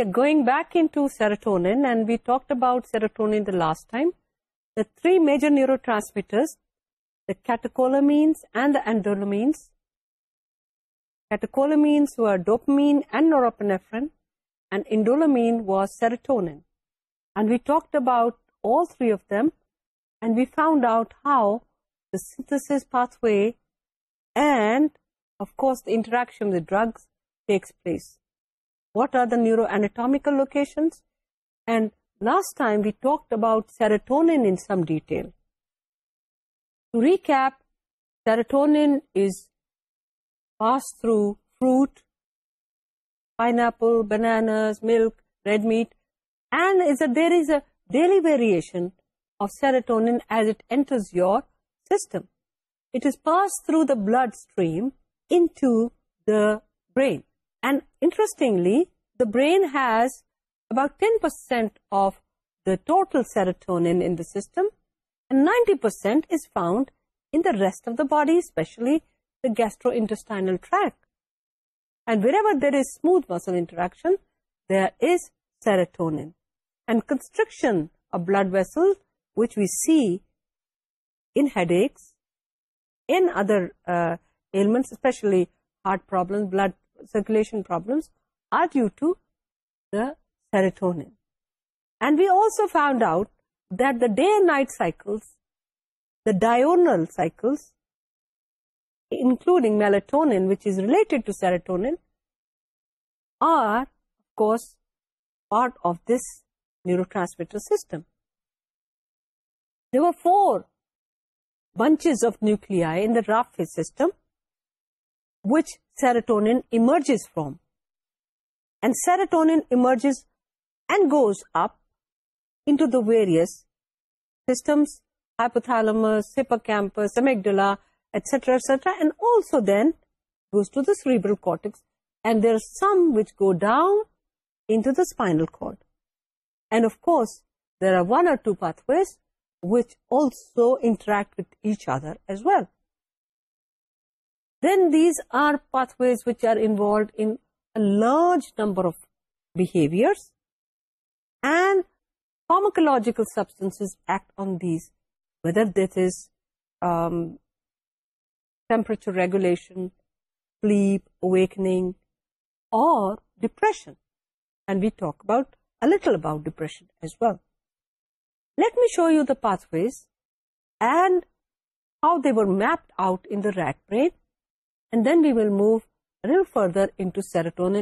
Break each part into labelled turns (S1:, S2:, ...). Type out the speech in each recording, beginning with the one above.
S1: ر going back in serotonin serotonin three major neurotransmitters who are serotonin out how does pass way and افکوسرشن the drugs takes place what are the neuroanatomical location we talked about serotonin pineapple banana milk red meat and there is a daily variation of serotonin as it enters your system it is pass through the blood stream in brain And interestingly, the brain has about 10% of the total serotonin in the system, and 90% is found in the rest of the body, especially the gastrointestinal tract. And wherever there is smooth muscle interaction, there is serotonin. And constriction of blood vessels, which we see in headaches, in other uh, ailments, especially heart problems, blood circulation problems are due to the serotonin. And we also found out that the day and night cycles, the diurnal cycles, including melatonin, which is related to serotonin, are, of course, part of this neurotransmitter system. There were 4 bunches of nuclei in the RAF system which serotonin emerges from. And serotonin emerges and goes up into the various systems, hypothalamus, hippocampus, amygdala, etc., and also then goes to the cerebral cortex. And there are some which go down into the spinal cord. And of course, there are one or two pathways which also interact with each other as well then these are pathways which are involved in a large number of behaviors, and pharmacological substances act on these, whether that is um, temperature regulation, sleep, awakening, or depression. And we talk about a little about depression as well. Let me show you the pathways and how they were mapped out in the rat brain and then we will move real further on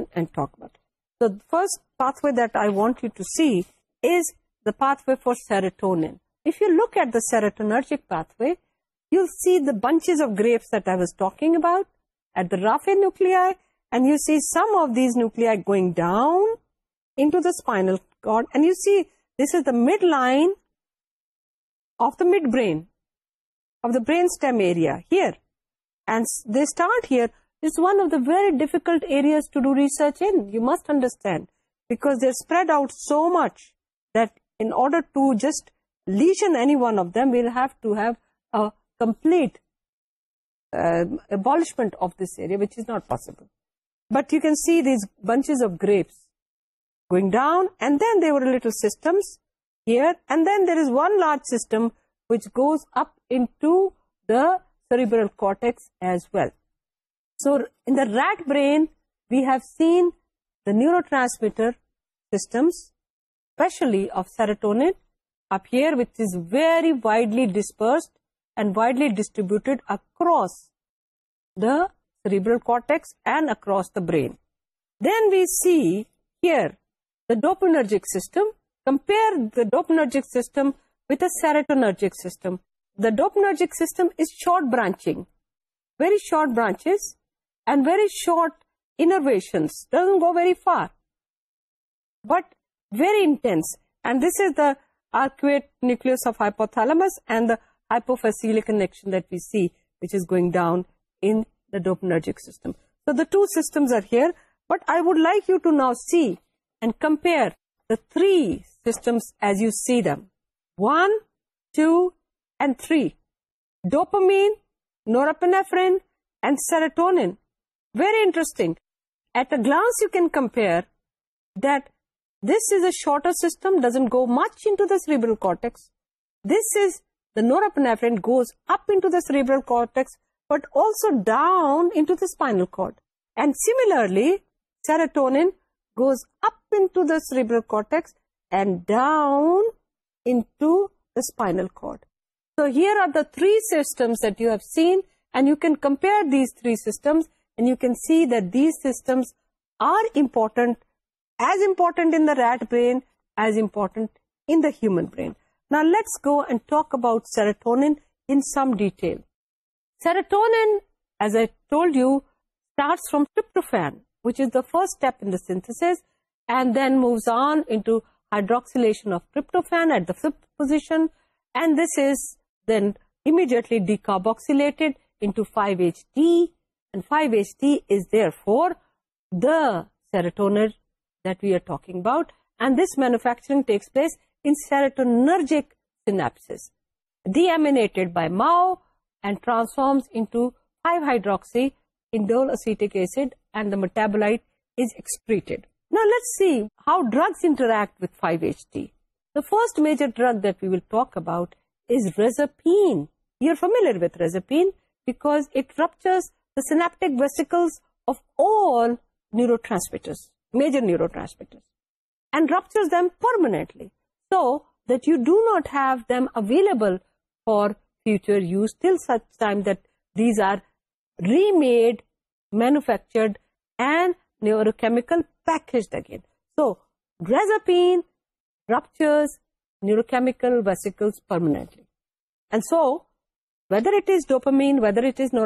S1: first pathway don't you to see is the pathway for serotonin serotonergic pathway you see the cheese of grief talk about at the raphe nuclei you see some of these nuclei going ڈاؤنلز the midline of the midbrain of the brain stem area here and they start here. This is one of the very difficult areas to do research in, you must understand, because they're spread out so much that in order to just lesion any one of them, we'll have to have a complete um, abolishment of this area, which is not possible. But you can see these bunches of grapes going down, and then there were little systems here, and then there is one large system which goes up into the cerebral cortex as well. So in the rat brain, we have seen the neurotransmitter systems, especially of serotonin, appear, which is very widely dispersed and widely distributed across the cerebral cortex and across the brain. Then we see here the dopaminergic system. Compare the dopaminergic system with a serotonergic system the dopaminergic system is short branching, very short branches and very short innervations, doesn't go very far, but very intense. And this is the arcuate nucleus of hypothalamus and the hypophyseal connection that we see, which is going down in the dopaminergic system. So the two systems are here, but I would like you to now see and compare the three systems as you see them. 1, 2, and 3. Dopamine, norepinephrine, and serotonin. Very interesting. At a glance, you can compare that this is a shorter system, doesn't go much into the cerebral cortex. This is the norepinephrine goes up into the cerebral cortex, but also down into the spinal cord. And similarly, serotonin goes up into the cerebral cortex and down into the spinal cord. So here are the three systems that you have seen, and you can compare these three systems, and you can see that these systems are important in the rat brain, as important in the human brain. Now let's go and talk about serotonin in some detail. Serotonin, as I told you, starts from tryptophan, which is the first step in the synthesis, and then moves on into hydroxylation of tryptophan at the fifth position, and this is then immediately decarboxylated into 5-HT, and 5-HT is therefore the serotonin that we are talking about, and this manufacturing takes place in serotonergic synapses, deaminated by MAO and transforms into 5-hydroxy-indole acetic acid, and the metabolite is excreted. Now let's see how drugs interact with 5-HT. The first major drug that we will talk about is rezapine. You're familiar with rezapine because it ruptures the synaptic vesicles of all neurotransmitters, major neurotransmitters, and ruptures them permanently so that you do not have them available for future use till such time that these are remade, manufactured, and neurochemical packaged again. So, rezapine ruptures neurochemical vesicle permanently dopamine ویدرنسن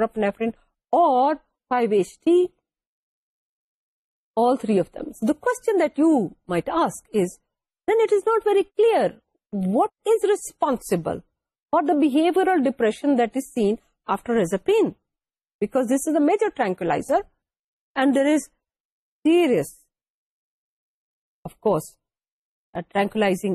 S1: that's not very clear what is responsible for the behaviour all depression does seen after pain back this is a major ٹرانکلاز serious tranquillising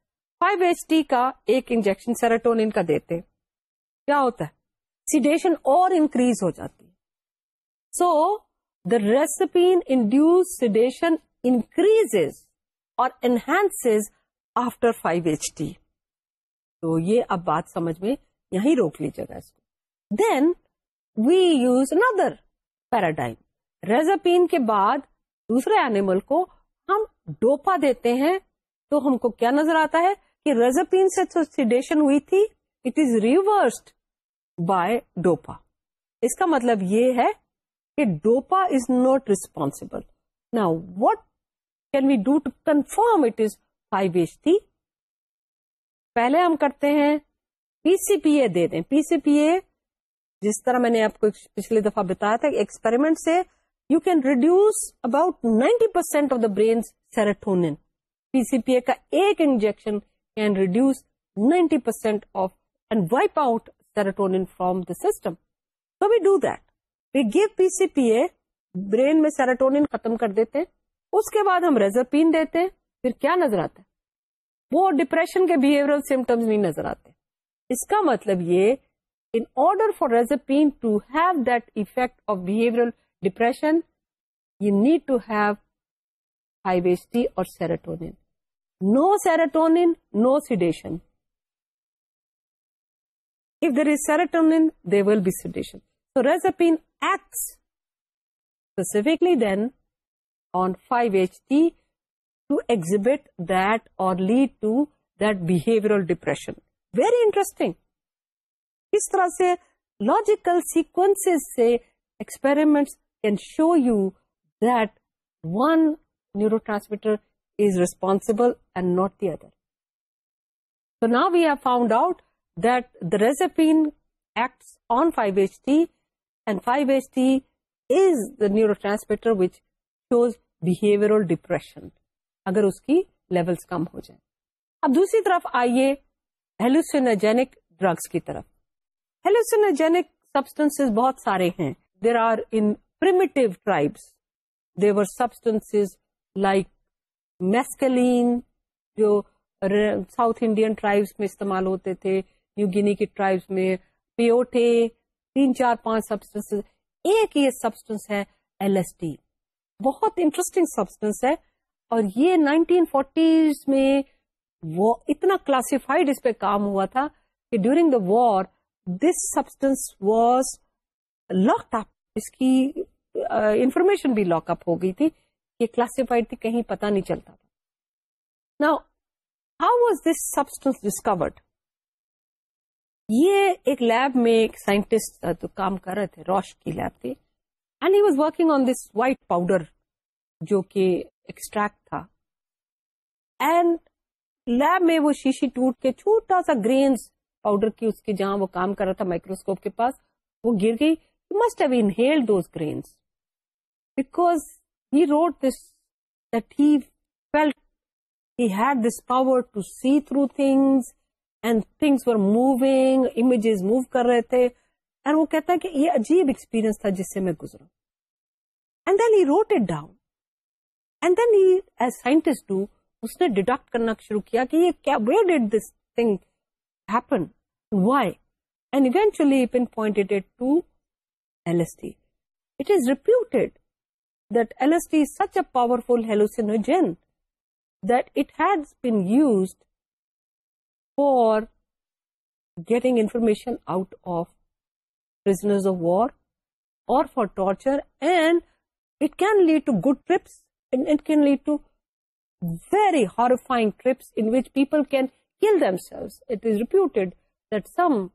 S1: five H T کا ایک injection serotonin کا دیتے کیا ہوتا ہے sedation اور increase ہو جاتی so the reserpine induce sedation increase اور enhance after five H T تو یہ اب بات سمجھ میں یہیں روک لیجیے گا اس کو دین وی یوز اندر پیراڈائم ریزپین کے بعد دوسرے اینیمل کو ہم ڈوپا دیتے ہیں تو ہم کو کیا نظر آتا ہے کہ رزپین سیڈیشن ہوئی تھی it is reversed by dopa اس کا مطلب یہ ہے کہ ڈوپا از ناٹ ریسپونسبل نا what can we do to confirm it is five H پہلے ہم کرتے ہیں پی سی پی اے دے دیں پی سی پی اے جس طرح میں نے آپ کو پچھلی دفعہ بتایا تھا ایکسپیریمنٹ سے you can reduce about ninety percent of the brain's serotonin P C P A کا ایک injection can 90% of and wipe out serotonin from the system. So we do that. We give PCPA, brain میں serotonin ختم کر دیتے ہیں اس کے بعد ہم ریزرپین دیتے ہیں پھر کیا نظر آتا ہے وہ ڈپریشن کے بہیور سمٹمس نہیں نظر آتے اس کا مطلب یہ in order for reserpine to have that effect of your depression you need to have high ویسٹی اور serotonin no serotonin no sedation if there is serotonin be sedation so raise اب انسکلی then on five H D to exhibit that to دور depression very interesting اس طرح سے logical sequences سے experiment can show you then neurotransmitter responsible and not the other تو نا we have found out that the ریزینٹرل depression اگر اس کی لیولس کم ہو جائیں اب دوسری طرف آئیے ہیلوسینجینک ڈرگس کی طرف ہیلوسٹینس بہت سارے ہیں there are in پرائبس they were substance like mescaline جو ساؤتھ انڈین ٹرائبس میں استعمال ہوتے تھے نیو گینی کے ٹرائبس میں پیوٹے تین چار پانچ سبسٹینس ایک یہ سبسٹینس ہے ایل ایس ڈی بہت انٹرسٹنگ سبسٹینس ہے اور یہ نائنٹین فورٹیز میں اتنا کلاسیفائڈ اس پہ کام ہوا تھا کہ during the war this substance was lock up اس کی انفارمیشن بھی لاک اپ ہو گئی تھی یہ کلاسیفائڈ تھی کہیں پتا نہیں چلتا تھا نا how was this substance discovered یہ ایک لیب میں ایک سائنٹسٹ کام کر رہے تھے روش کی لیب تھی and he was working on this white powder جو کہ ایکسٹریکٹ تھا اینڈ لیب میں وہ شیشی ٹوٹ کے چھوٹا سا گرینس پاؤڈر کی اس کی جہاں وہ کام کر رہا تھا مائکروسکوپ کے پاس وہ گر گئی must have inhale those grains because wrote this health you had this power to see through things and things moving images move کر رہے تھے وہ کہتا ہے کہ یہ عجیب ایکسپیرینس تھا جس سے میں گزرا then he wrote it down then he as scientist اس نے ڈیڈکٹ کرنا شروع کیا کہ یہ this thing happened eventually pinpoint reputed that LSD is such a powerful hallucinogen that it has been used for getting information out of prisoners of war or for torture, and it can lead to good trips and it can lead to very horrifying trips in which people can kill themselves. It is reputed that some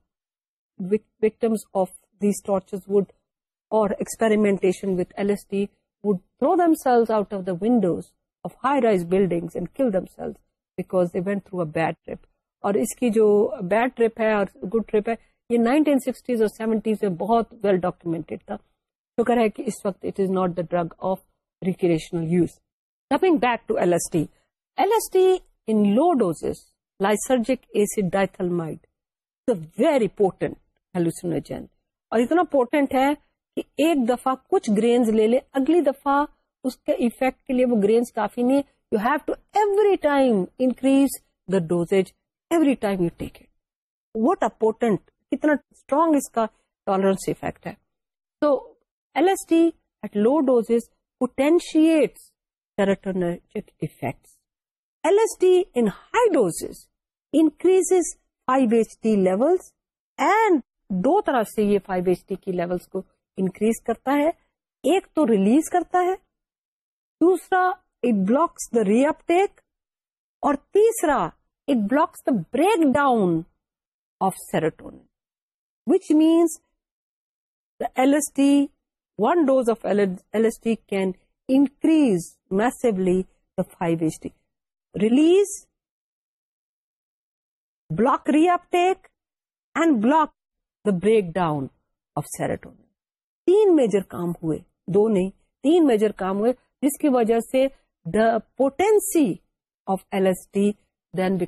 S1: victims of these tortures would, or experimentation with LSD اور اور اس کی جو bad trip ہے good trip ہے یہ nineteen sixties اور seventies میں بہت ویل تھا شکر ہے کہ اس وقت it is not the drug of recreational use coming back to L S T L S in love ٹیوز lysergic acid diethylamide very diethyl مائڈورٹینٹین اور اتنا امپورٹنٹ ہے کہ ایک دفعہ کچھ گرینز لے لے اگلی دفعہ اس کے ایفیکٹ کے لیے وہ گرینز کافی نہیں you have to every time increase the dose every time you take it what important کتنا اسٹرانگ اس کا ٹالرنس افیکٹ ہے تو L S T at low dose potentiate effect L S D in high dose increase five H D levels and دو طرح سے یہ five H D کی لیولس کو انکریز کرتا ہے ایک تو ریلیز کرتا ہے دوسرا اٹ بلاکس دا ری اپ ٹیک اور تیسرا it blocks the breakdown of serotonin which means the L S T one dose of L S T can increase massively the five H T release block reuptake and block the breakdown of serotonin تین major کام ہوئے دو نہیں تین major کام ہوئے جس کی وجہ سے the potency of L S T then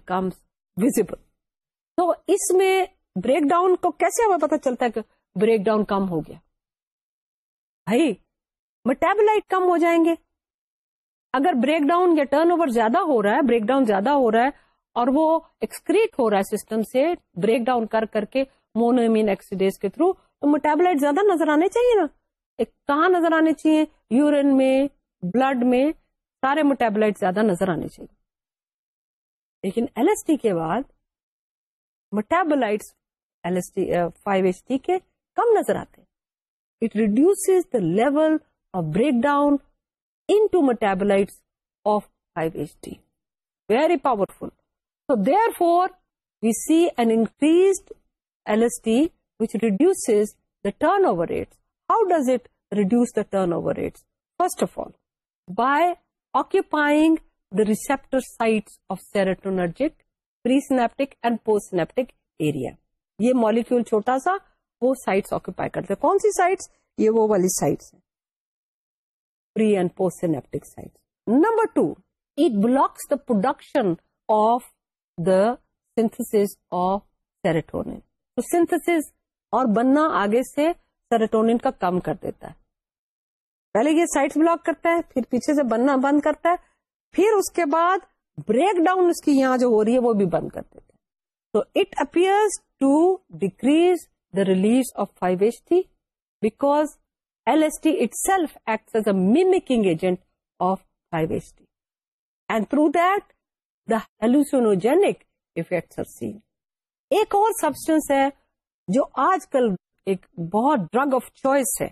S1: تو اس میں بریک ڈاؤن کو کیسے ہمیں پتا چلتا ہے کہ بریک ڈاؤن کم ہو گیا بھائی میٹابلائٹ کم ہو جائیں گے اگر بریک ڈاؤن یا ٹرن اوور زیادہ ہو رہا ہے بریک ڈاؤن زیادہ ہو رہا ہے اور وہ ایکسکریٹ ہو رہا ہے سسٹم سے بریک ڈاؤن کر کر کے مونومین ایکسیڈیز کے تھرو تو موٹیبلائٹ زیادہ نظر آنے چاہیے نا ایک کہاں نظر آنے چاہیے یورین میں بلڈ میں سارے موٹیبلائٹ زیادہ نظر آنے چاہیے لیکن ایل ایس ٹی کے بعد L S T five H T کے کم نظر آتے it reduce the level of break down in to metabolites of five H T very powerful therefore we C N increased T first of all by occupying یہ molecule چھوٹا سا وہ sites occupy کرتے کون سی sites یہ وہ والی sites ہیں numbers the production of the synthesis of serotonin synthesis اور بننا آگے سے سیریٹون کا کم کر دیتا ہے پہلے یہ سائٹ بلاک کرتا ہے پھر پیچھے سے بننا بند کرتا ہے پھر اس کے بعد بریک ڈاؤن اس کی یہاں جو ہو رہی ہے وہ بھی بند کر دیتا ہے تو it appears to decrease the release of five H T because L S T itself act as a mimicking agent of five H T and through that the effects of سین ایک اور substance ہے جو آج کل ایک بہت drug of choice ہے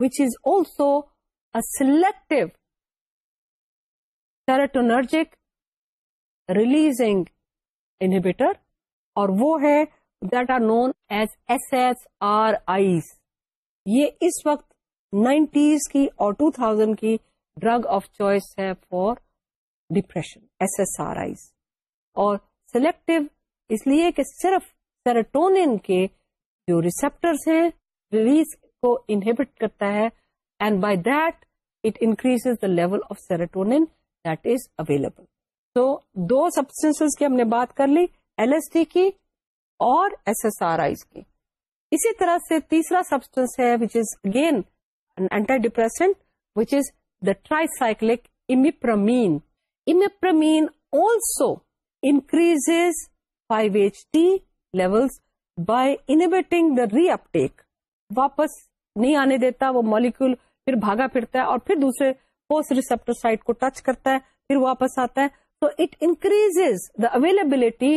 S1: which is also selective serotonergic releasing inhibitor اور وہ ہے that are known as S S R Is یہ اس وقت نائنٹیز کی اور ٹو تھاؤزینڈ کی ڈرگ آف چوائس ہے for depression S S R Is اور سلیکٹو اس لیے کہ صرف سیریٹون کے جو ریسپٹر انہیبٹ کرتا ہے and by that it increase the level of that is available تو دو سبسٹینس کی ہم نے بات کر لی ایل ایس کی اور ایس ایس آر آئی کی اسی طرح سے تیسرا سبسٹینس ہے which is again antidepressant which is the tricyclic imipramine imipramine also increase five levels by انٹنگ the ری نہیں آنے دیتا وہ مالیکول پھر بھاگا پھرتا ہے اور پھر دوسرے پوسٹ ریسپٹر سائٹ کو ٹچ کرتا ہے پھر واپس آتا ہے تو it increase the availability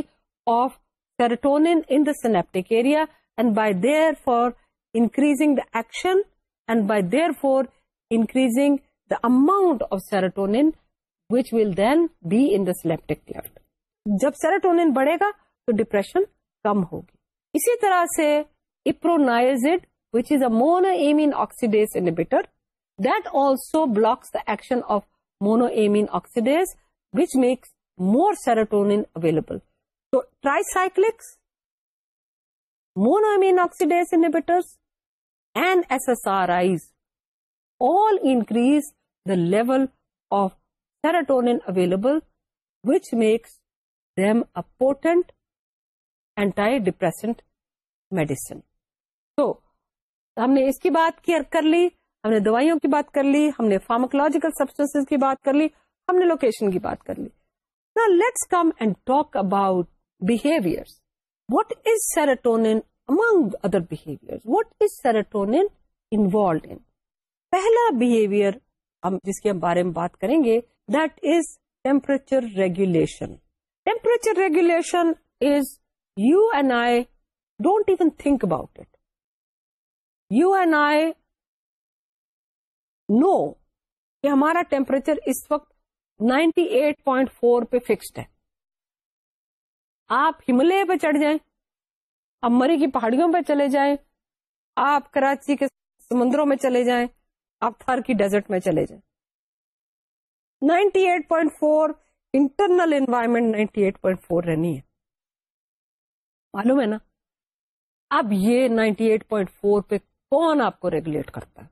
S1: of in the سیریٹونک area and by therefore increasing the action and by therefore increasing the amount of serotonin which will then be in the synaptic کی جب serotonin بڑھے گا تو depression کم ہوگی اسی طرح سے iproniazid which is a mono amen oxidase inhibitor that also blocks the action of mono amen oxidase which makes more serotonin available تو tricyclics mono amen oxidase inhibitors and S S R eyes all increase the level of serotonin available which makes them a potent depressant medicine تو ہم نے اس کی بات کر لی ہم نے دوائیوں کی بات کر لی ہم نے فارمکولوجیکل سبسٹنس کی بات کر لی ہم نے لوکیشن کی بات کر لی نا let's come and talk about behaviour what is serotonin among other behaviour what is involved in پہلا بہیویئر جس کے بارے میں بات کریں گے that is temperature regulation temperature regulation is you and I don't even think about it you and I know کہ ہمارا ٹیمپریچر اس وقت 98.4 پہ فکسڈ ہے آپ ہملے پہ چڑھ جائیں آپ مری کی پہاڑیوں پہ چلے جائیں آپ کراچی کے سمندروں میں چلے جائیں آپ تھر کی ڈیزرٹ میں چلے جائیں 98.4 انٹرنل انوائرمنٹ 98.4 رہنی ہے معلوم ہے نا اب یہ 98.4 پہ کون آپ کو ریگولیٹ کرتا ہے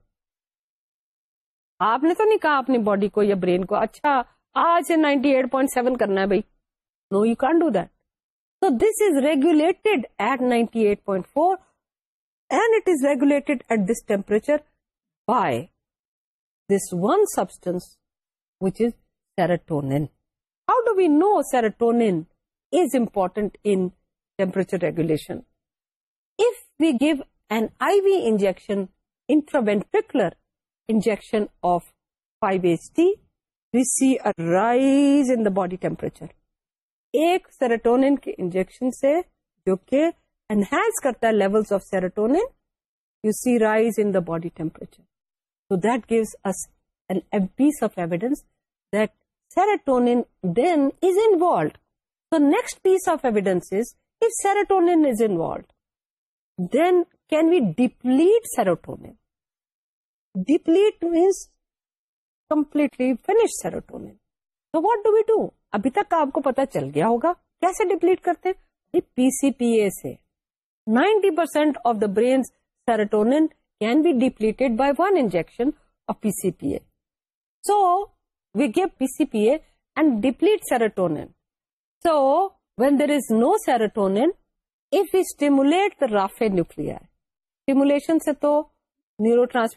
S1: آپ نے تو نہیں کہا اپنی باڈی کو یا برین کو اچھا آج 98.7 کرنا ہے بھائی no you can do that تو this is regulated at 98.4 and it is regulated at this temperature by this one substance which is serotonin how do we know serotonin is important in temperature regulation injection of five H D see is the باڈیچر ایک serotonin کے injection سے جو کہ enhance کرتا ہے level serotonin you see rise انچر so that gives piece of evidence next piece of evidence serotonin ہوگا کیسے ڈپلیٹ کرتے ninety percent of the brain serotonin can be deplete by one injection so when there is no serotonin سے تو نیوروٹر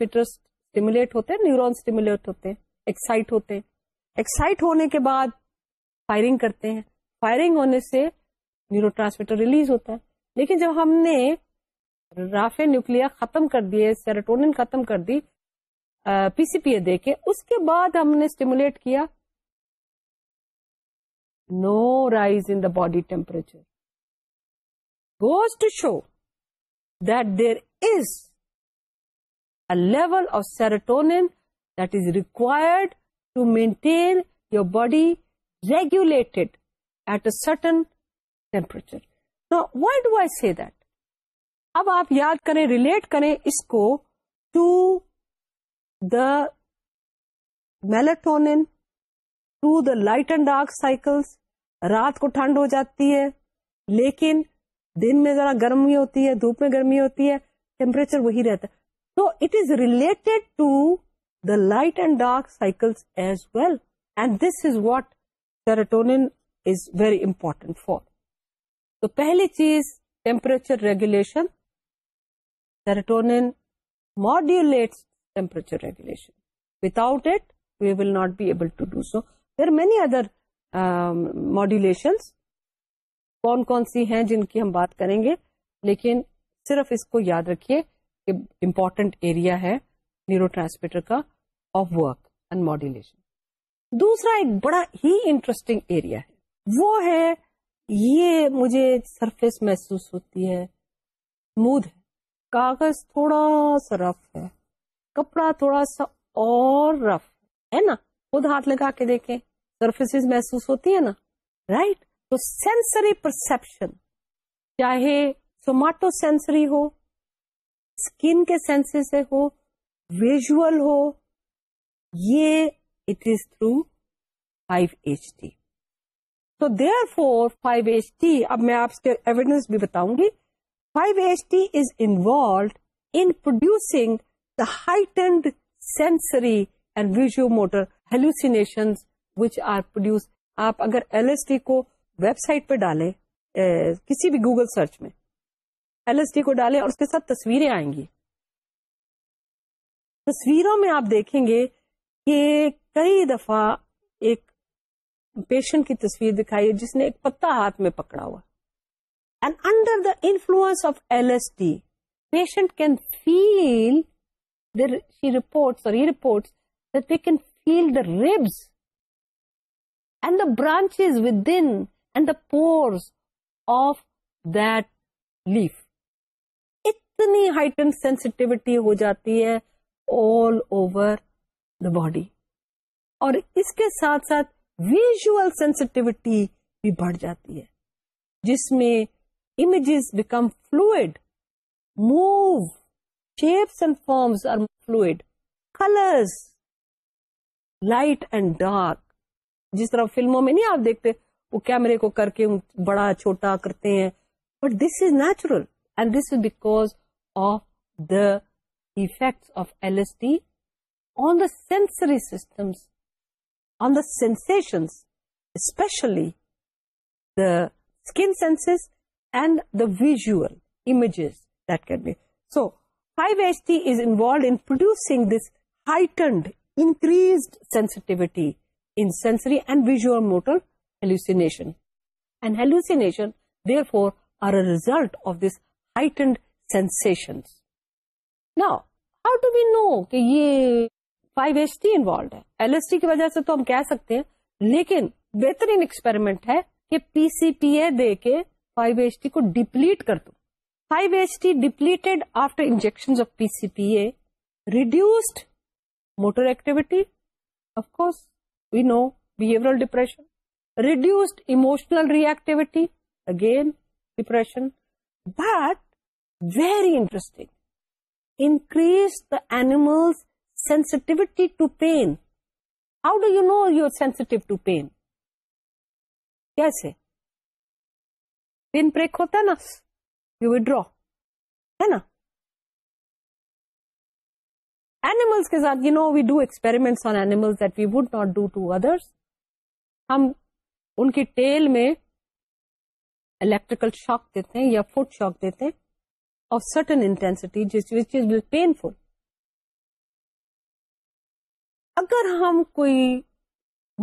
S1: نیورونٹ ہوتے ہیں excite ہوتے ہیں excite ہونے کے بعد فائرنگ کرتے ہیں فائرنگ ہونے سے نیوروٹرانسمیٹر ریلیز ہوتا ہے لیکن جب ہم نے رافے نیوکل ختم کر دیے سیرٹون ختم کر دی پی سی پی اے دے کے اس کے بعد ہم نے اسٹیمولیٹ کیا no rise in the body temperature goes to show that there is a level of serotonin that is required to maintain your body regulate at a certain temperature wide wise see that اب آپ یاد کریں relate کریں اس کو to the melatonin the light and dark cycles رات کو ٹھنڈ ہو جاتی ہے لیکن دن میں ذرا گرمی ہوتی ہے دھوپ میں گرمی ہوتی ہے ٹیمپریچر وہی رہتا ہے تو it is related to the light and dark cycles as well and this is what serotonin is very important for تو پہلی چیز temperature regulation serotonin modulate temperature regulation without it we we will not be able to do so many other modulation کون کون سی ہیں جن کی ہم بات کریں گے لیکن صرف اس کو یاد رکھیے کہ امپورٹنٹ ایریا ہے نیورو ٹرانسمیٹر کا آف ورک اینڈ ماڈیولیشن دوسرا ایک بڑا ہی انٹرسٹنگ ایریا ہے وہ ہے یہ مجھے سرفیس محسوس ہوتی ہے اسموتھ ہے کاغذ تھوڑا سا رف ہے کپڑا تھوڑا سا اور رف ہے نا خود ہاتھ لگا کے دیکھیں سرفیس محسوس ہوتی ہے نا رائٹ right? تو سینسری پرسپشن چاہے سوماٹو سینسری ہو اسکن کے سینسر سے ہو ویژل ہو یہ it is through five H D تو therefore five H D اب میں آپ کے ایویڈینس بھی بتاؤں گی five H D is involved in producing the heightened sensory and visuo motor hallucination which are produce آپ اگر ایل ایس ڈی کو ویب سائٹ پہ ڈالیں کسی بھی گوگل سرچ میں ایل ایس ڈی کو ڈالیں اور اس کے ساتھ تصویریں آئیں گی تصویروں میں آپ دیکھیں گے کہ کئی دفعہ ایک پیشنٹ کی تصویر دکھائی جس نے ایک پتا ہاتھ میں پکڑا ہوا and under the influence of L S D patient can feel report اور یہ can ribs and the branch within and the pores of deaf اتنی ہائٹ اینڈ سینسٹیوٹی ہو جاتی ہے آل اوور دا باڈی اور اس کے ساتھ ساتھ ویژل سینسٹیوٹی بھی بڑھ جاتی ہے جس میں images become fluid move shapes and forms are fluid colours light and dark جس طرح فلموں میں نہیں آپ دیکھتے وہ کیمرے کو کر کے بڑا چھوٹا کرتے ہیں but this is natural and this is because of the effects of L S T on the sensory systems on the senses especially the skin senses and the visual images that can be so five S T is involved in producing this heightened increased sensitivity انسری motor یہ five H T involved ہے وجہ سے تو ہم کہہ سکتے ہیں لیکن بہترین ایکسپیریمنٹ ہے کہ پی سی پی اے دے کے فائیو ایچ ٹی کو ڈپلیٹ کر دو five H T deplete after injection of P C P A reduced motor activity if کو depression reduced emotional reactivity again depression but very interesting increase thermal sensitivity to pain how do you know your sensitive to pain کیسے pain break ہوتا ہے نا you withdraw animals کے ساتھ you know we do on that we would not do to other ہم ان کی tail میں الیکٹریکل شاک دیتے ہیں یا فوڈ شاک دیتے ہیں آف سٹن انٹینسٹی جس چیز پین فل اگر ہم کوئی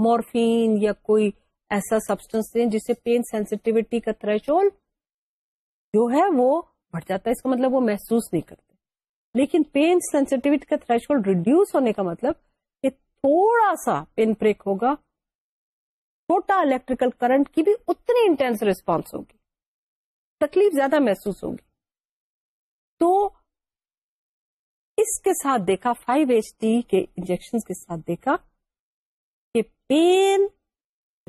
S1: مورفین یا کوئی ایسا سبسٹینس دیں جس سے پین سینسٹیوٹی کا تھریش جو ہے وہ بڑھ جاتا ہے اس کا مطلب وہ محسوس نہیں کرتے لیکن پین سینسٹیوٹی کا تھریش ہولڈ ریڈیوس ہونے کا مطلب کہ تھوڑا سا پین پریک ہوگا چھوٹا الیکٹریکل کرنٹ کی بھی اتنی انٹینس ریسپانس ہوگی تکلیف زیادہ محسوس ہوگی تو اس کے ساتھ دیکھا فائیو ایچ ڈی کے انجیکشن کے ساتھ دیکھا کہ pain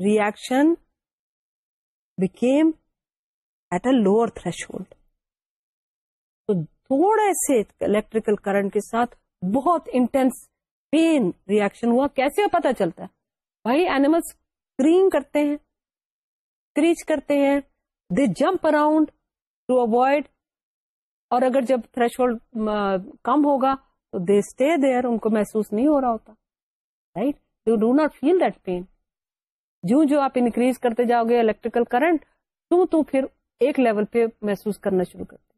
S1: reaction became at a lower threshold تو تھوڑے سے الیکٹریکل کرنٹ کے ساتھ بہت انٹینس پین ریئیکشن ہوا کیسے پتا چلتا ہے بھائی اینیملس کریم کرتے ہیں کریچ کرتے ہیں they jump around to avoid اور اگر جب تھریش ہولڈ کم ہوگا تو دے اسٹے دیئر ان کو محسوس نہیں ہو رہا ہوتا right you do not feel that pain جو جو آپ انکریز کرتے جاؤ گے الیکٹریکل کرنٹ تو پھر ایک لیول پہ محسوس کرنا شروع کرتے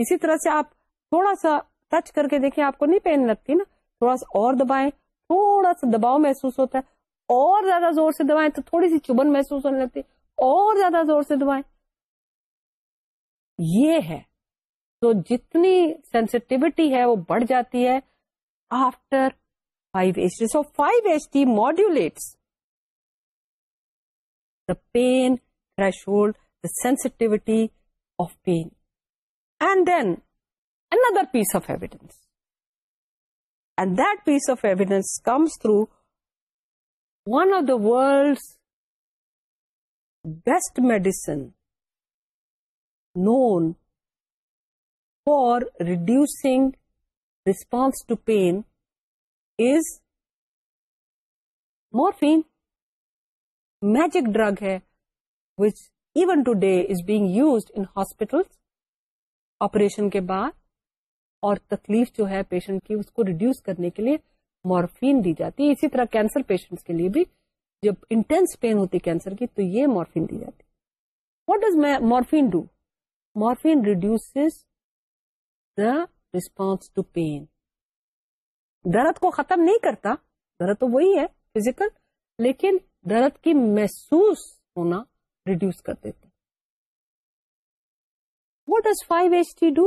S1: اسی طرح سے آپ تھوڑا سا ٹچ کر کے دیکھیں آپ کو نہیں پین لگتی نا تھوڑا سا اور دبائیں تھوڑا سا دباؤ محسوس ہوتا ہے اور زیادہ زور سے دبائیں تو تھوڑی سی چبن محسوس ہونے لگتی اور زیادہ زور سے دبائیں یہ ہے تو جتنی سینسٹیوٹی ہے وہ بڑھ جاتی ہے after five H D so five H D modulates the pain threshold the sensitivity of pain And then another piece of evidence. And that piece of evidence comes through one of the world's best medicine known for reducing response to pain is morphine. Magic drug hai, which even today is being used in hospitals operation کے بعد اور تکلیف جو ہے patient کی اس کو reduce کرنے کے لیے مورفین دی جاتی ہے اسی طرح کینسر پیشنٹ کے لیے بھی جب انٹینس پین ہوتی کینسر کی تو یہ مورفین دی جاتی what does morphine do morphine reduce the response to pain درد کو ختم نہیں کرتا درد تو وہی ہے فزیکل لیکن درد کی محسوس ہونا ریڈیوس کر دیتا what فائیوسٹی do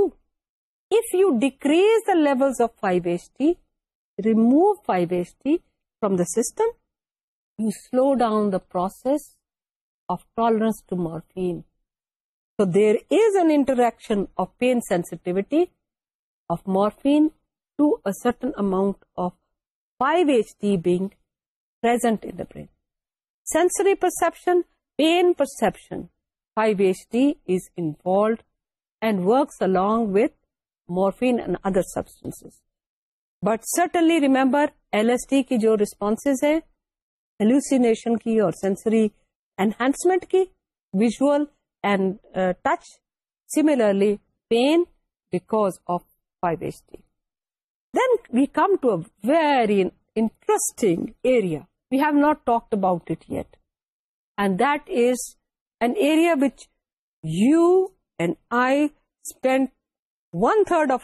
S1: if you decrease داول of فائیوسٹی remove فائیبسٹی from the system you slow downs morphine so there is an interaction amount of فائیوٹ sensory sensitivity works along with morphine and other substance but certainly remember L S D کی جو response ہیں اور sensory enhancement کی visual and touch similarly pain back of five H T then we come to a very interesting area we have not talk about it yet and that is an area of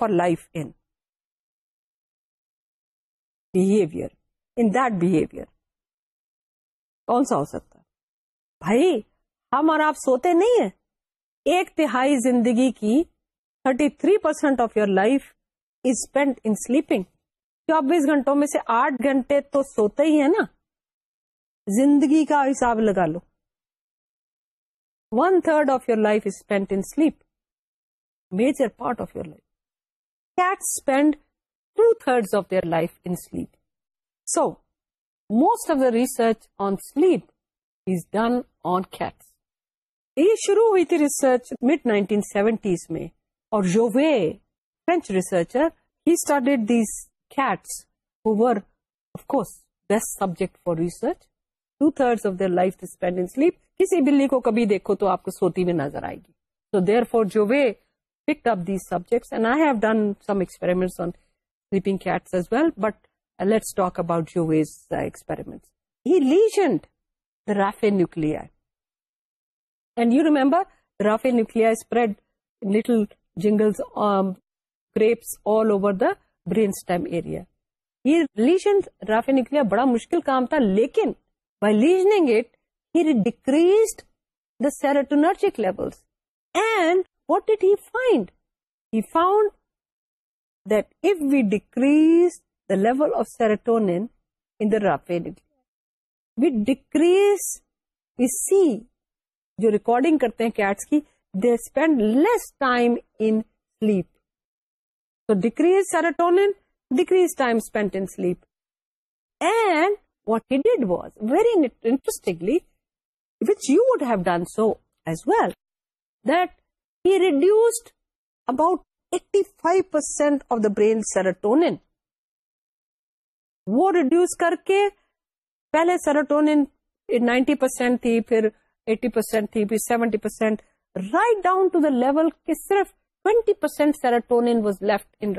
S1: life in behaviour in دویئر کون سا ہو سکتا بھائی ہم اور آپ سوتے نہیں ہیں ایک تہائی زندگی کی 33% three percent of your life is spend in sleeping چوبیس گھنٹوں میں سے آٹھ گھنٹے تو سوتے ہی ہے نا زندگی کا حساب لگا لو one third of your life is spend in sleep major part of your life cat spend two third of their life in sleep so most of the research on sleep is done on cats یہ شروع ہوئی تھی research mid nineteen seventies میں اور Jouvet French researcher he started these cats ہو subject for research two third of their life spend in sleep کسی بلی کو کبھی دیکھو تو آپ کو سوتی بھی نظر آئے گی سو دیر فور جو وے pick up these subjects and I have done some experiments on sleeping cats as well but let's talk about جو ویز experiment he lesioned raphe nuclei and you remember raphe nuclei spread little jungles grapes all over the brain stem area یہ lesioned raphe nuclei بڑا مشکل کام تھا لیکن by lesioning it decreased the serotonergic levels. And what did he find? He found that if we decrease the level of serotonin in the rapid, we decrease, we see, جو recording کرتے ہیں cats کی they spend less time in decrease serotonin decrease time spend and what he did was very interestingly وہ reduce کر کے پہلے serotonin ninety percent تھی پھر ایٹی پرسینٹ تھی پھر seventy percent right down to the level کہ صرف twenty percent serotonin was left in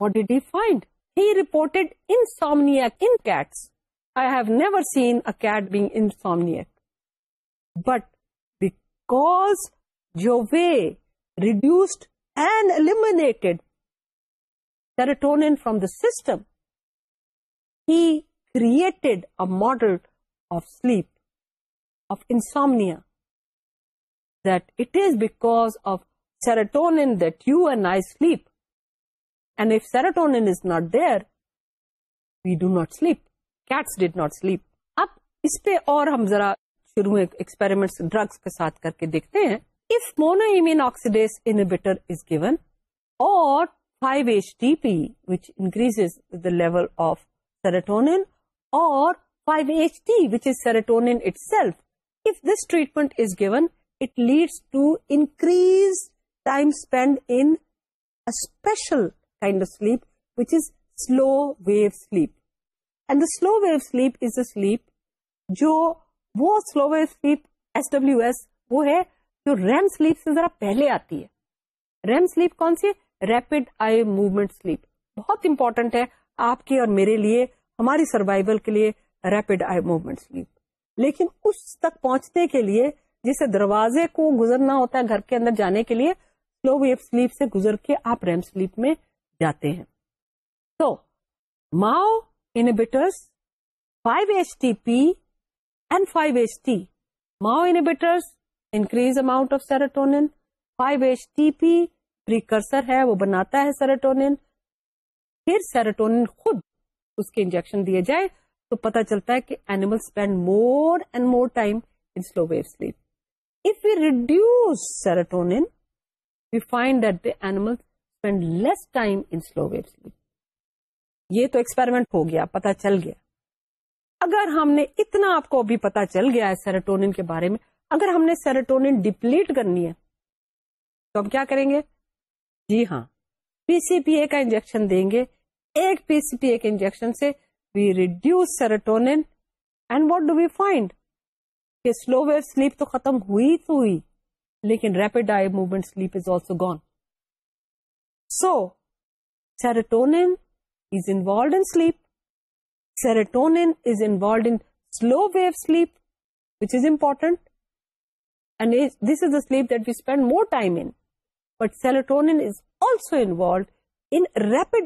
S1: what did he find he report in cats I have never seen a cat being insomniac. But because Jouvet reduced and eliminated serotonin from the system, he created a model of sleep, of insomnia, that it is because of serotonin that you and I sleep. And if serotonin is not there, we do not sleep. Cats did not sleep اب اس پہ اور ہم ذرا شروع experiment drugs کے ساتھ کر کے دیکھتے ہیں اف مونو از گیون اور جو وہ وہ ہے جو ریم سلیپ سے ذرا پہلے آتی ہے ریم سلیپ ہے ریپڈ آئی موومنٹ سلیپ بہت امپورٹنٹ ہے آپ کے اور میرے لیے ہماری سروائول کے لیے ریپڈ آئی موومنٹ سلیپ لیکن اس تک پہنچنے کے لیے جسے دروازے کو گزرنا ہوتا ہے گھر کے اندر جانے کے لیے سلو سلیپ سے گزر کے آپ ریم سلیپ میں جاتے ہیں تو ماؤ ن five H T precursor ہے وہ بناتا ہے سیریٹون پھر سیریٹون خود اس کے انجیکشن دیے جائے تو پتا چلتا ہے کہ animal spend more and more time if you reduce serotonin animal spend less time sleep یہ تو ایکسپیرمنٹ ہو گیا پتا چل گیا اگر ہم نے اتنا آپ کو ابھی پتا چل گیا ہے سیریٹون کے بارے میں اگر ہم نے سیریٹون ڈپلیٹ کرنی ہے تو ہم کیا کریں گے جی ہاں پی سی پی اے کا انجیکشن دیں گے ایک پی سی پی اے کے انجیکشن سے we we reduce and do find slow sleep تو ختم ہوئی تو ہوئی لیکن rapid eye movement sleep is also gone so serotonin rapid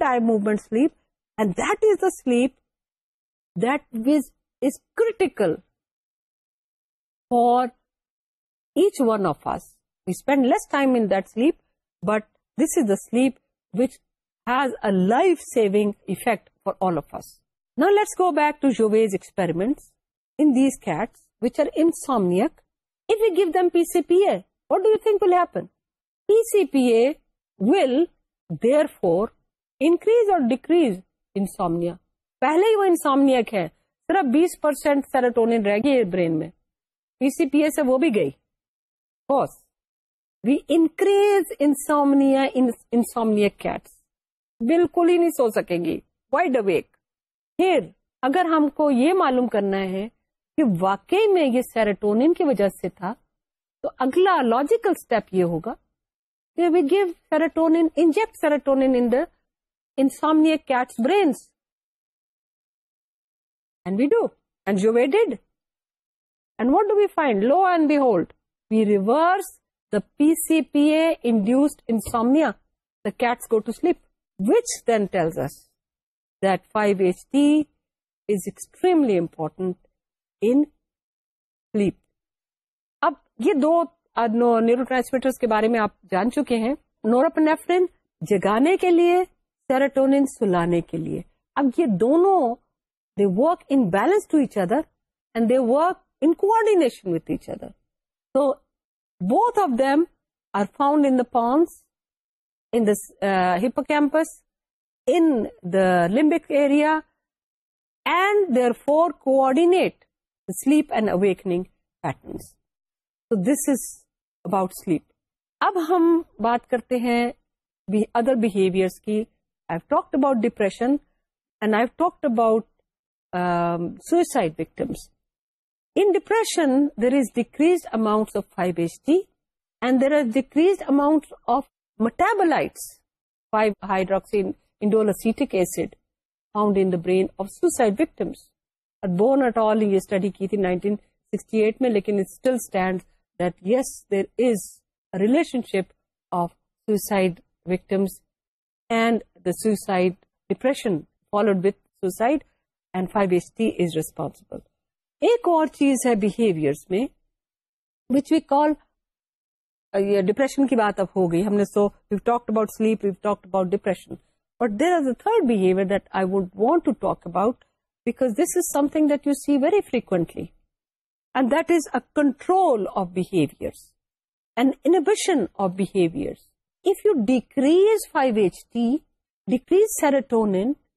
S1: eye movement and the sleep critical for each one of us we spend less time in it sleep but this is the sleep which life saving for all of us نا let's go back to you was experiment P C P A اور decrease insomnia پہلے ہی وہ انسام صرف بیس percent سیرٹون رہ گئی brain میں پی C P A سے وہ بھی گئی وی انکریز انسام بالکل ہی نہیں سو سکے گی وائڈ اویک پھر اگر ہم کو یہ معلوم کرنا ہے کہ واقعی میں یہ سیروٹونین کی وجہ سے تھا تو اگلا لاجیکل اسٹیپ یہ ہوگا کہ we give serotonin inject serotonin in the insomnia cats brains and we do and you we and what do we find lo and behold we reverse the P C P A induced insomnia the cats go to sleep which then extremely important in sleep. اب یہ دو neuro انسمٹر کے بارے میں آپ جان چکے ہیں نورپ جگانے کے لیے سیراٹونین سلانے کے لیے اب یہ دونوں they work in balance to each other and they work in coordination with each other so both of them are found in the pons hippocampus area and therefore coordinate sleep and awaking patterns this is about sleep اب ہم بات کرتے ہیں other behaviour کی I talk about depression and I have about suicide victims in depression there is decrease amount of فائبیسٹی and there are decrease amount of metabolite acid all یہ study کی تھی relationship of victims and depression followed وتھائڈ five responsible ایک اور چیز ہے behaviour میں یہ ڈپریشن کی بات اب ہو گئی ہم نے so talk about sleep talk about depression but there is a third behaviour that I would want to talk about because this is something that you see very frequently and that is a control of behaviour of behaviour if you decrease T decrease serotonin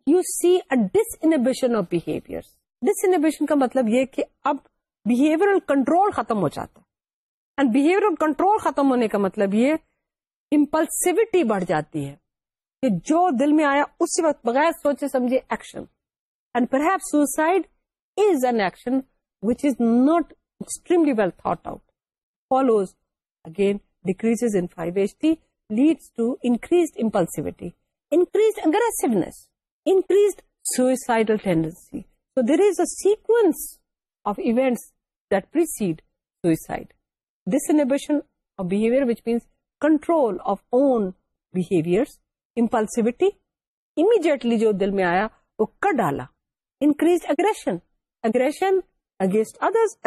S1: you see a disinhibition of behaviour disinhibition کا مطلب یہ کہ اب behaviour control ختم ہو جاتا and behaviour control ختم ہونے کا مطلب یہ امپلسوٹی بڑھ جاتی ہے کہ جو دل میں آیا اسی وقت بغیر سوچے سمجھے action and perhaps suicide is an action which is not extremely well thought out follows again decrease in five H T leads to increase impulsivity increase aggressiveness increase suicidal tendency so there is a sequence of events that precede suicide distinctly جو دل میں آیا وہ کر ڈالا increase aggression against others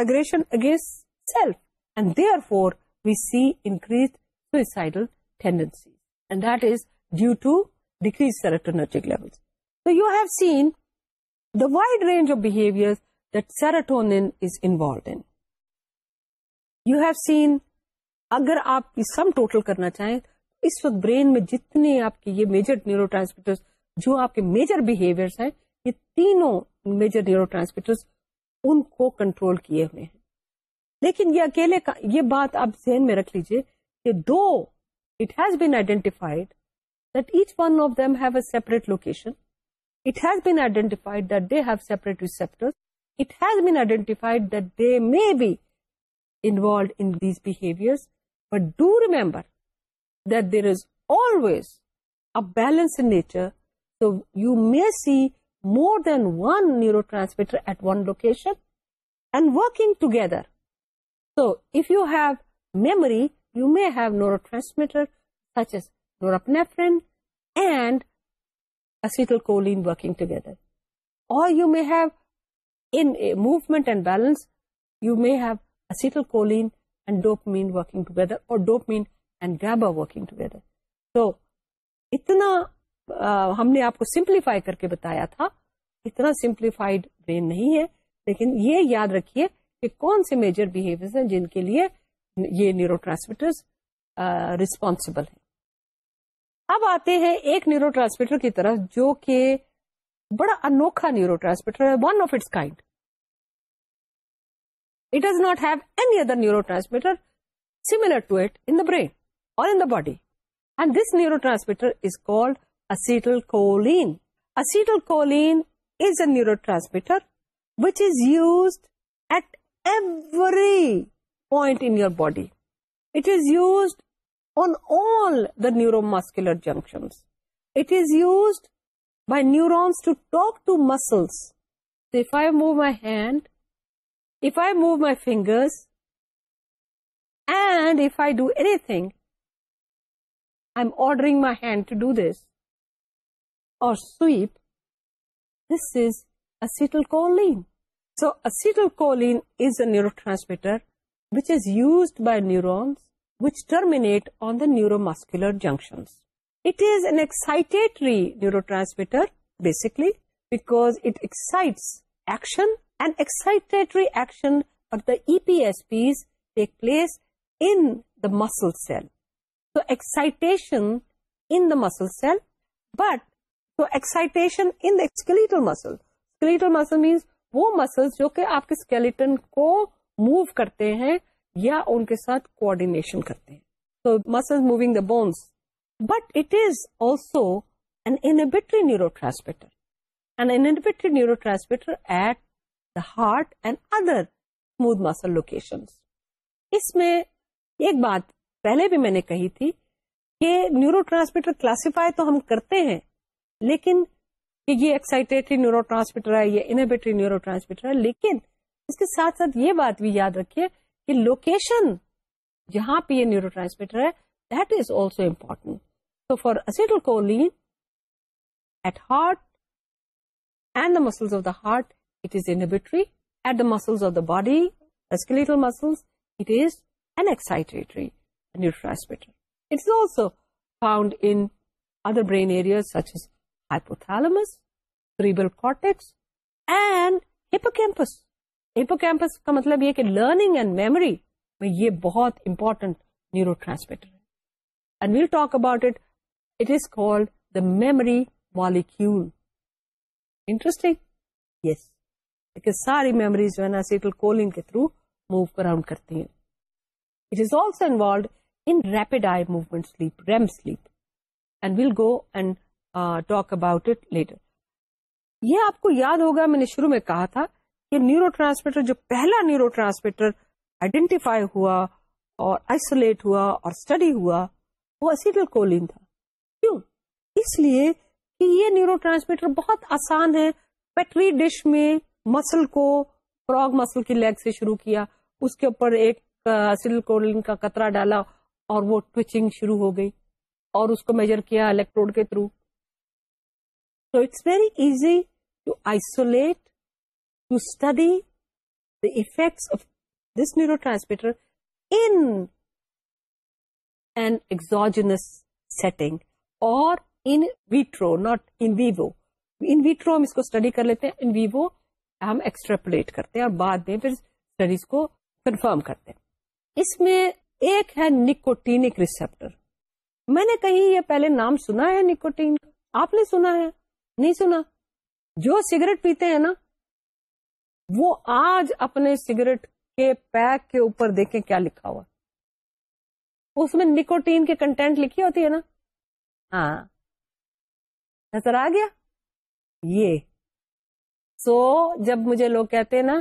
S1: against self and therefore we see increased in you have سین اگر آپ یہ سم ٹوٹل کرنا چاہیں اس وقت برین میں جتنے آپ کے یہ میجر نیورو ٹرانسمیٹر جو آپ کے میجر بہیویئرس ہیں یہ تینوں میجر نیورو ٹرانسمیٹر ان کو کنٹرول کیے ہوئے ہیں لیکن یہ اکیلے کا یہ بات آپ ذہن میں رکھ لیجیے دو it has been identified that H one of them have a separate location it it has has been been identified identified that that they they have separate receptor may be involved in behaviour but do remember that there is always a balance neurotransmitter at one location تو if you have memory you may have neurotransmitter such as نور اپنے friend اینڈل کول working together اور movement and balance you may have سیٹلکولینڈ dopamine working together اور dopamine and GABA working together تو اتنا ہم نے آپ کو سمپلیفائی کر کے بتایا تھا اتنا سمپلیفائڈ برین نہیں ہے لیکن یہ یاد رکھیے کہ کون سے میجر بہیویئر ہیں جن کے لیے یہ نیورو ٹرانسمیٹر ریسپانسیبل ہیں اب آتے ہیں ایک نیورو ٹرانسمیٹر کی طرف جو کہ بڑا انوکھا نیورو ٹرانسمیٹر ہے one of its kind It does not have any other neurotransmitter similar to it in the brain or in the body. And this neurotransmitter is called acetylcholine. Acetylcholine is a neurotransmitter which is used at every point in your body. It is used on all the neuromuscular junctions. It is used by neurons to talk to muscles. If I move my hand if I move my fingers and if I do anything, I'm ordering my hand to do this or sweep. This is acetylcholine. So acetylcholine is a neurotransmitter which is used by neurons which terminate on the neuromuscular junctions. It is an excitatory neurotransmitter basically because it excites action action of the E P S Ps take place in مسلسل excitation مسلسل مسلسل muscles means وہ muscles جو کہ آپ کے skeleton کو move کرتے ہیں یا ان کے ساتھ کوڈینیشن کرتے ہیں تو muscles moving the bones but it is also an inhibitory neurotransmitter an inhibitory neurotransmitter at heart and other location اس میں ایک بات پہلے بھی میں نے کہی تھی کہ نیورو ٹرانسمیٹر کلاسیفائی تو ہم کرتے ہیں لیکن یہ ایکسائٹیٹری نیورو ٹرانسمیٹر ہے یہ انہیبیٹری نیورو ٹرانسمیٹر ہے لیکن اس کے ساتھ ساتھ یہ بات بھی یاد رکھیے کہ لوکیشن جہاں پہ یہ نیورو ٹرانسمیٹر ہے that is also important choline at heart and the muscles of the heart it is entry at the muscles of the باڈیٹری muscles اینڈریٹریز and hippocampus hippocampus کا مطلب یہ کہ لرننگ میمری میں یہ بہت امپورٹنٹ نیورو ٹرانسمیٹر ہے talk about it is called the memory molecule interest yes کہ ساری میموریز جو ہے نا سیٹل کولنگ کے تھرو موو اراؤنڈ کرتی ہیں it is also involved in rapid eye movement sleep REM sleep and will go and talk about it later یہ آپ کو یاد ہوگا میں نے شروع میں کہا تھا کہ نیورو ٹرانسمیٹر جو پہلا نیورو ٹرانسمیٹر آئیڈینٹیفائی ہوا اور آئسولیٹ ہوا اور اسٹڈی ہوا وہ اسیٹل کولین تھا کیوں اس لیے کہ یہ نیورو ٹرانسمیٹر بہت آسان ہے پیٹری ڈش میں مسل کو فراگ مسل کی لیگ سے شروع کیا اس کے اوپر ایک سل کولنگ کا کترا ڈالا اور وہ ٹوچنگ شروع ہو گئی اور اس کو میجر کیا الیکٹروڈ کے through so it's very easy to isolate to study the effects of this neurotransmitter in an exogenous setting اور in vitro not in vivo in vitro ہم اس کو اسٹڈی کر لیتے ہیں ان ویوو ہم ایکسٹراپولیٹ کرتے ہیں اور بعد میں پھر اسٹڈیز کو کنفرم کرتے ہیں اس میں ایک ہے نکوٹینک ریسپٹر میں نے کہیں یہ پہلے نام سنا ہے نکوٹین آپ نے سنا ہے نہیں سنا جو سگریٹ پیتے ہیں نا وہ آج اپنے سگریٹ کے پیک کے اوپر دیکھیں کیا لکھا ہوا اس میں نکوٹین کے کنٹینٹ لکھی ہوتی ہے نا ہاں نظر آ گیا یہ سو جب مجھے لوگ کہتے ہیں نا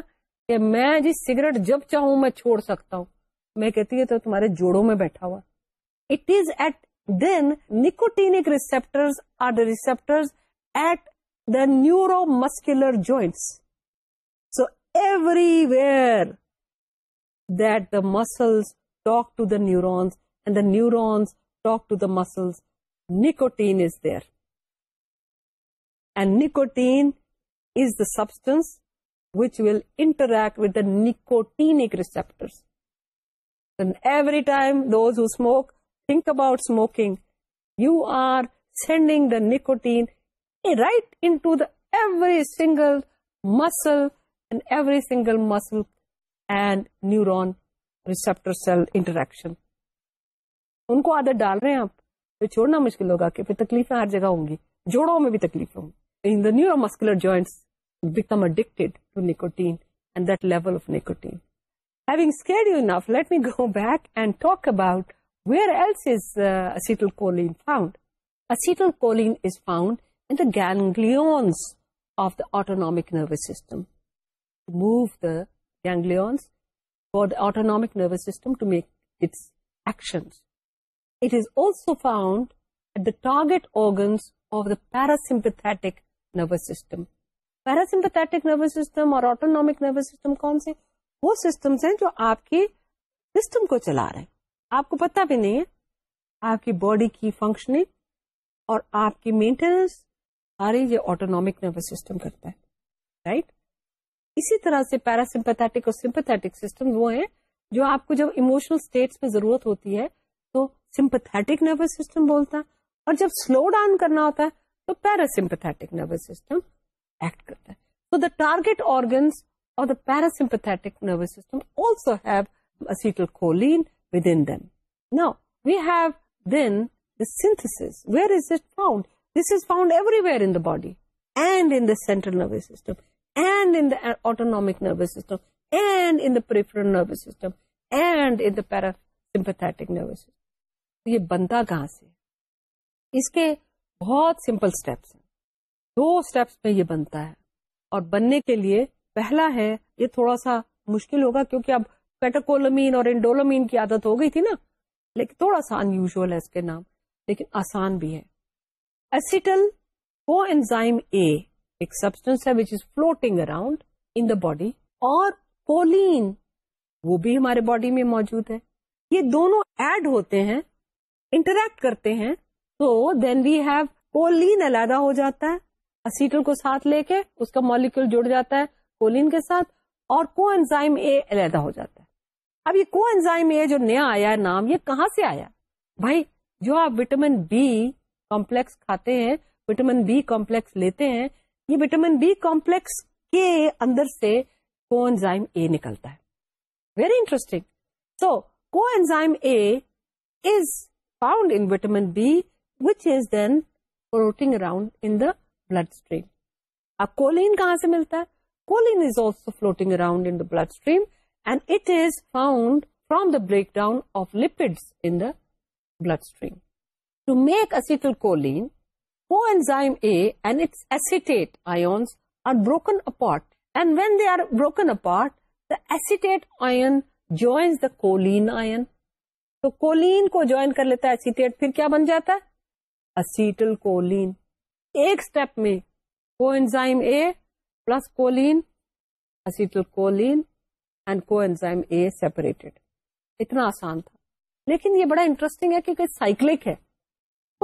S1: کہ میں جی سگریٹ جب چاہوں میں چھوڑ سکتا ہوں میں کہتی ہوں تو تمہارے جوڑوں میں بیٹھا ہوا it is at then nicotinic receptor are the receptor at the neuromuscular joints so everywhere that the muscles talk to the neurons and the neurons talk to the muscles nicotine is there and nicotine substance which will interact with the sending about smoking you are sending the single every single muscle single muscle and neuron receptor cell interaction ان کو آدت ڈال رہے ہیں آپ پھر چھوڑنا مشکل ہوگا کہ پھر تکلیفیں ہر جگہ ہوں گی جوڑوں میں بھی تکلیفیں ہوں گی in the neuromuscular joints become اڈکٹین and nicotine گینگلسمک nervous system move the ganglia for the autonomic nervous system to make it's it is also found at the targets parasympathetic nervous system parasympathetic nervous system اور autonomic nervous system کون سے وہ systems ہیں جو آپ کے system کو چلا رہے ہیں آپ کو پتا بھی نہیں ہے آپ کی باڈی کی فنکشننگ اور آپ کی مینٹیننس ساری یہ آٹونک نروس سسٹم کرتا ہے رائٹ اسی طرح سے پیراسمپیٹک اور سمپھٹک سسٹم وہ ہیں جو آپ کو جب اموشنل اسٹیٹس میں ضرورت ہوتی ہے تو سمپتھک نروس سسٹم بولتا ہے اور جب سلو ڈاؤن کرنا ہوتا ہے تو پیراسمپیٹک نروس سسٹم ایکٹ کرتا ہے سو دا ٹارگیٹ آرگنس اور the آرگنسک nervous system also have have acetylcholine with in in in them we then the the the synthesis where where is is it found found this every body and central nervous system and in the systemic nervous system and in the peripheral nervous system and in the sympathetic nervous system یہ بنتا کہاں سے اس کے بہت simple steps ہیں دو steps میں یہ بنتا ہے اور بننے کے لیے پہلا ہے یہ تھوڑا سا مشکل ہوگا کیونکہ اب پیٹاکولمین اور انڈولمین کی عادت ہو گئی تھی نا لیکن تھوڑا سا انیوژل ہے اس کے نام لیکن آسان بھی ہے ایسیٹل کو انزائم اے ایک ہے which is floating around in the body اور پولین وہ بھی ہمارے باڈی میں موجود ہے یہ دونوں ایڈ ہوتے ہیں انٹریکٹ کرتے ہیں تو دین وی ہیو پولین علیحدہ ہو جاتا ہے اسیٹل کو ساتھ لے کے اس کا مالیکول جڑ جاتا ہے کولین کے ساتھ اور کو انزائم اے علیحدہ ہو جاتا ہے اب یہ کو انزائم اے جو جو نیا آیا آیا ہے نام یہ کہاں سے بھائی آپ وٹامن بی کمپلیکس کھاتے ہیں وٹامن بی کمپلیکس لیتے ہیں یہ وٹامن بی کمپلیکس کے اندر سے کو انزائم اے نکلتا ہے very interesting so coenzyme A is found in vitamin B which is then around in the blood stream اب کولین کہاں سے ملتا ہے choline is also floating around in bloodstream and it is found from the breakdown of lipids in the blood stream to make acetylcholine کو coenzyme A and its acetate ions are broken apart and when they are broken apart the acetate ion joins the choline ion so choline ko join kar leta acetate phir kya ban jata acetylcholine ایک step میں coenzyme A plus choline choline and coenzyme A separated اتنا آسان تھا لیکن یہ بڑا interesting ہے کیونکہ سائکلک ہے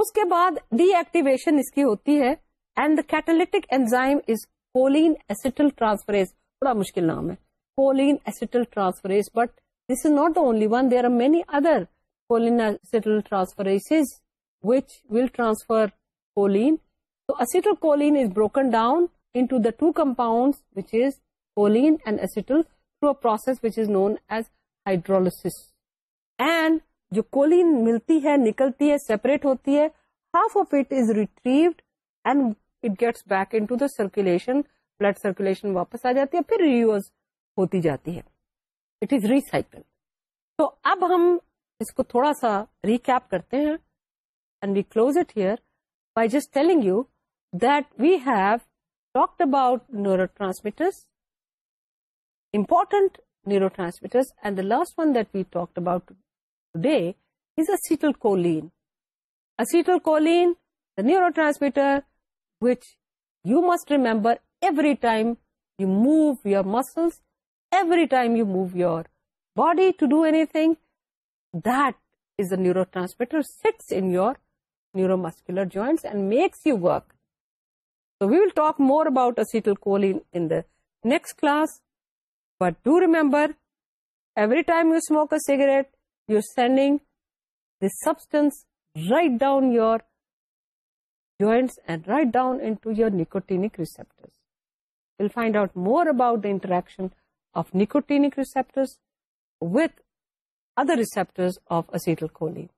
S1: اس کے بعد ڈی ایکٹیویشن اس کی ہوتی ہے and the enzyme is choline acetyl transferase بڑا مشکل نام ہے choline acetyl transferase but this is not the only one there are many other choline acetyl transferase which will transfer choline is is into the two compounds which which choline and acetyl through a process known as hydrolysis and جو کولین ملتی ہے نکلتی ہے separate ہوتی ہے half of it is retrieved and it gets back in circulation blood circulation واپس آ جاتی ہے پھر ریوز ہوتی جاتی ہے اٹ از ریسائکل تو اب ہم اس کو تھوڑا سا ریکیپ کرتے ہیں and we close it here by just telling you that we have talked about neurotransmitters, important neurotransmitters, and the last one that we talked about today is acetylcholine. Acetylcholine, the neurotransmitter which you must remember every time you move your muscles, every time you move your body to do anything, that is the neurotransmitter sits in your neuromuscular joints and makes you work. So we will talk more about acetylcholine in the next class. But do remember, every time you smoke a cigarette, you're sending this substance right down your joints and right down into your nicotinic receptors. We'll find out more about the interaction of nicotinic receptors with other receptors of acetylcholine.